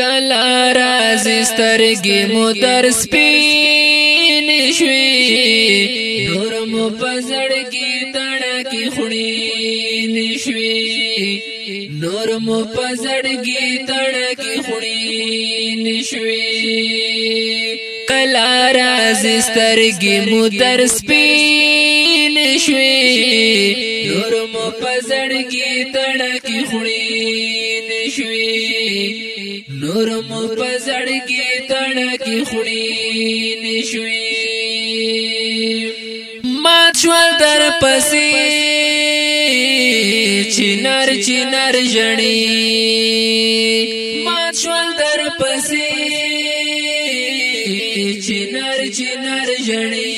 کلا راز سترګې مو در سپین شوي نور مو پزړګې تړکې خړین شوي نور مو پزړګې تړکې خړین شوي کلا راز سترګې مو در سپین شوي مو پزړګي تړکی خړی نشوي نور مو پزړګي تړکی خړی نشوي مات شول در پسې چنار چنار ژړی مات شول در پسې چنار چنار ژړی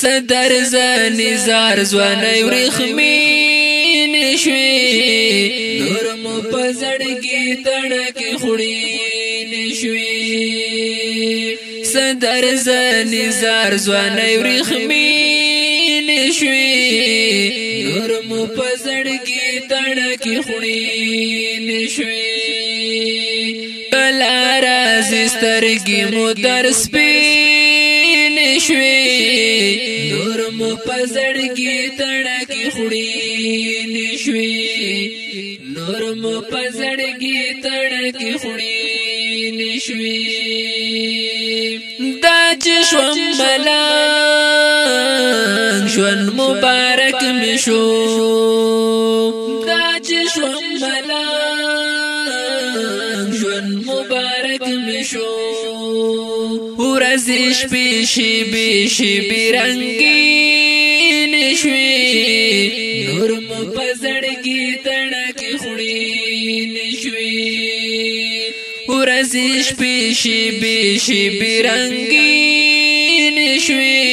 صدر زنی زار زوانای ورخمی نشوی نورم پزړګي تړکه خړی نشوی صدر زنی زار زوانای ورخمی نشوی نورم پزړګي تړکه خړی نشوی بل راز سترګي مو درس په تورم پزړ کې تړکې خړې نشوي نورم پزړ کې تړکې خړې نشوي دا چې شوم بلان ژوند مبارک مشو دا چې شوم بلان ورځې شپې شیبې شیبې رنگین شوې نور مو پزړګي تړکې خړین شوې ورځې شپې شیبې شیبې رنگین شوې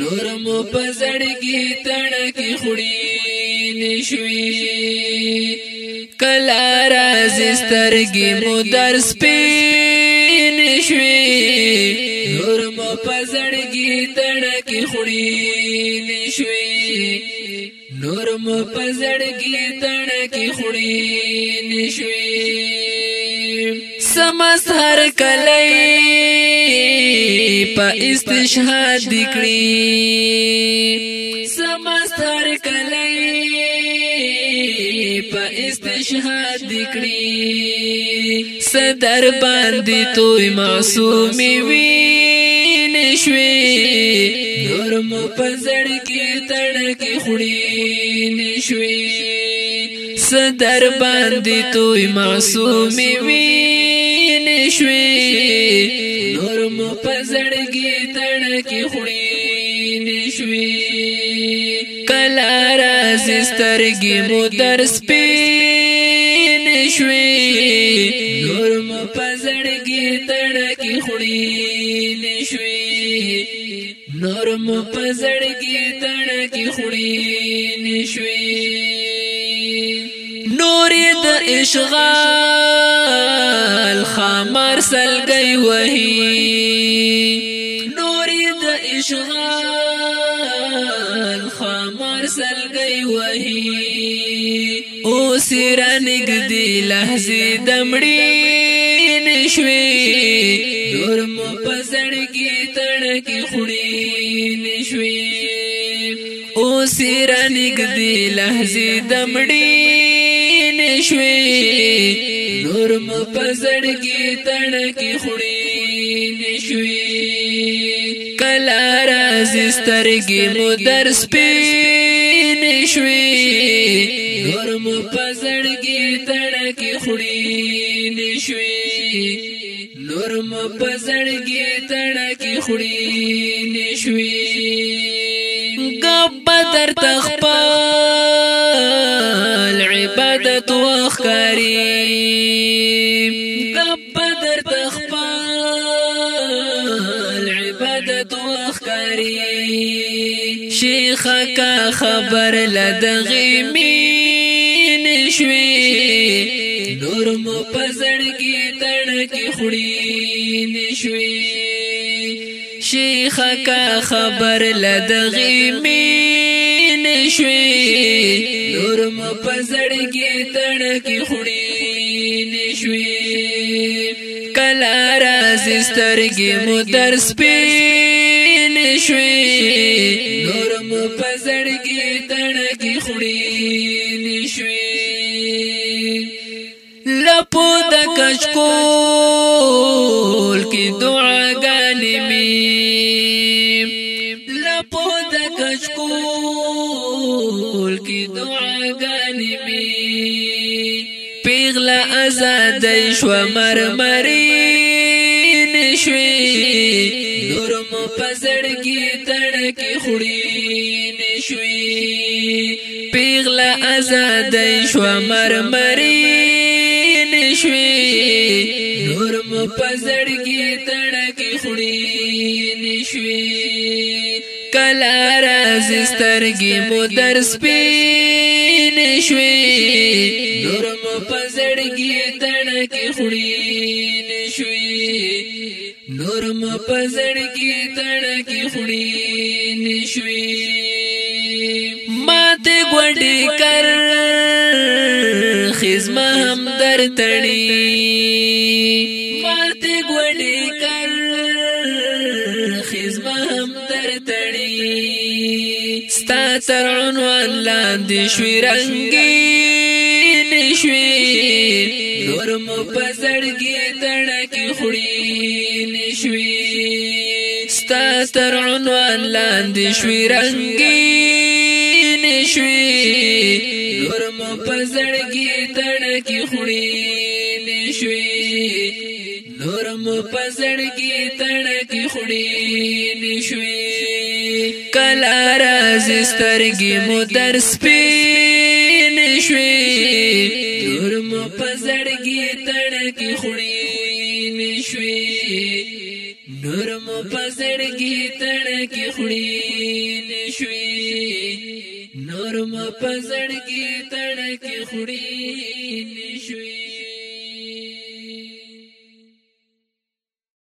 نور مو پزړګي تړکې خړین شوې کلا راز سترګې مو درس پې شوې نور مو پزړګي تړکې خړېلې شوې نور مو پزړګي تړکې خړېلې شوې سمس هر کله په استشهاد کړې سمس هر کله په استشهاد کړی صدر باندې توي معصومي وي نشوي نور مو پزړ کې تړکې خړې نشوي صدر باندې توي معصومي وي نشوي نور مو پزړ کې تړکې خړې نشوي لارا سسترگی مو در سپین شوی نور مو پزڑگی تڑکی خوڑی نشوی نور مو پزڑگی تڑکی خوڑی نشوی نور د اشغال خامر سلګي وهي مار سلګي وهي او سر نګدي لحظه دمړي نشوي دور مو پزړګي تړکي خړي نشوي او سر نګدي لحظه دمړي نشوي دور مو پزړګي تړکي خړي نشوي کلا راز سترګې مو درس پی شوي ګرم پزړګي تړکې خوري نشوي نورم پزړګي تړکې خوري نشوي ګب در تخپل عبادت واخري د دوخ کری شیخ کا خبر لدغی مین شوی نور مو پزړګي تړکی خړی نشوی شیخ کا خبر لدغی مین شوی نور مو پزړګي تړکی خړی نشوی کلا راز سترګې مو درس پی شوي نورم په زړګي تړګي خړي شوي لپو د کشکول کې دعاګانې می لپو د کشکول کې دعاګانې می پیغله آزاد شو مرمرین شوي پزړ کی تړ کی خړی نشوي پیغلا آزاد شو مرمری نشوي نور مو پزړ کی تړ کی خړی نشوي کلا راز سترګي مو درس پین شوي نور مو پزړ کی تړ کی خړی زما پزړ کې تړکې خړې نشوي ماته ګډې کر خزما هم در تړي ماته ګډې کر خزما هم در تړي ستا تر عنوان لاندې شوي رنگي نشوي نور مو پزړ کې تړکې خړې شوي ستا تر عنوان لاندې شوي رنگین شوي نور مو پزړګي تړکی خوري نشوي نور مو پزړګي تړکی خوري نشوي کلا راز سترګي مو درس پی نشوي نور مو پزړګي تړکی خوري نشوي نور مو پزړګي تړکې خړې نشوي نور مو پزړګي تړکې خړې نشوي